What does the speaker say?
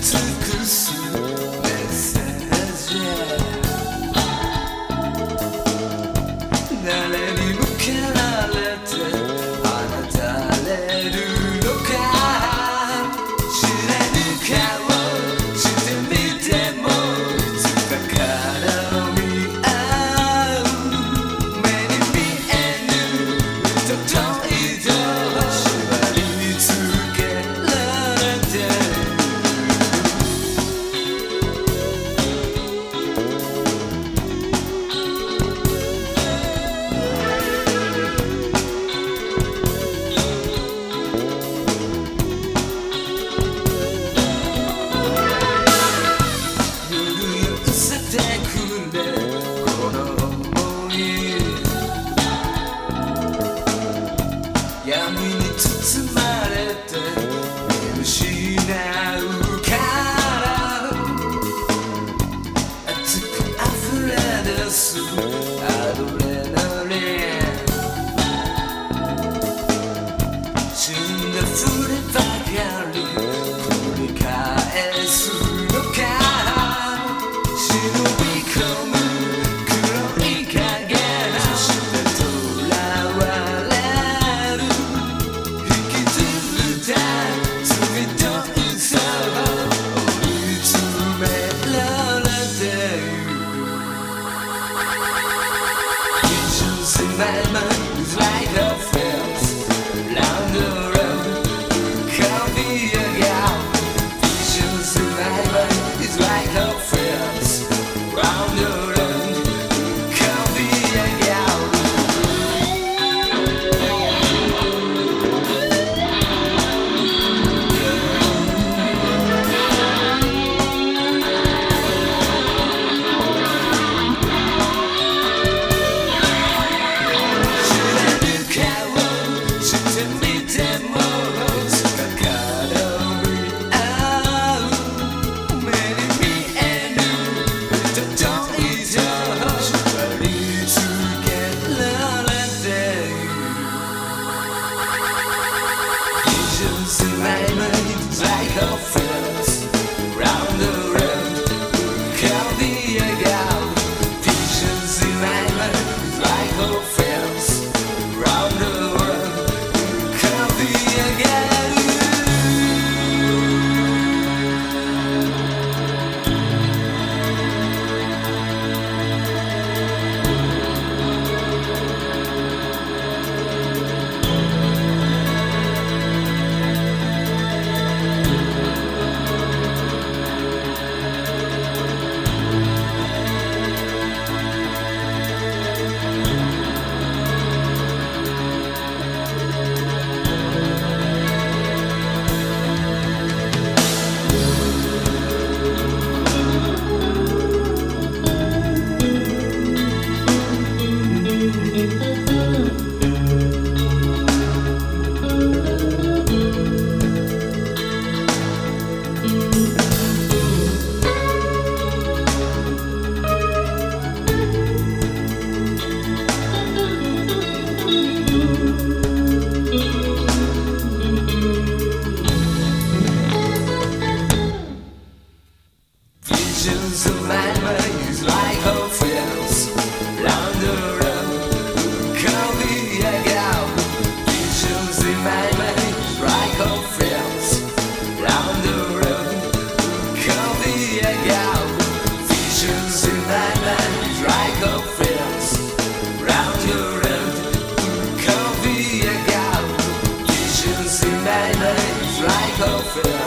tatlı kızsın. Jesus. Visions mind Visions of perfect.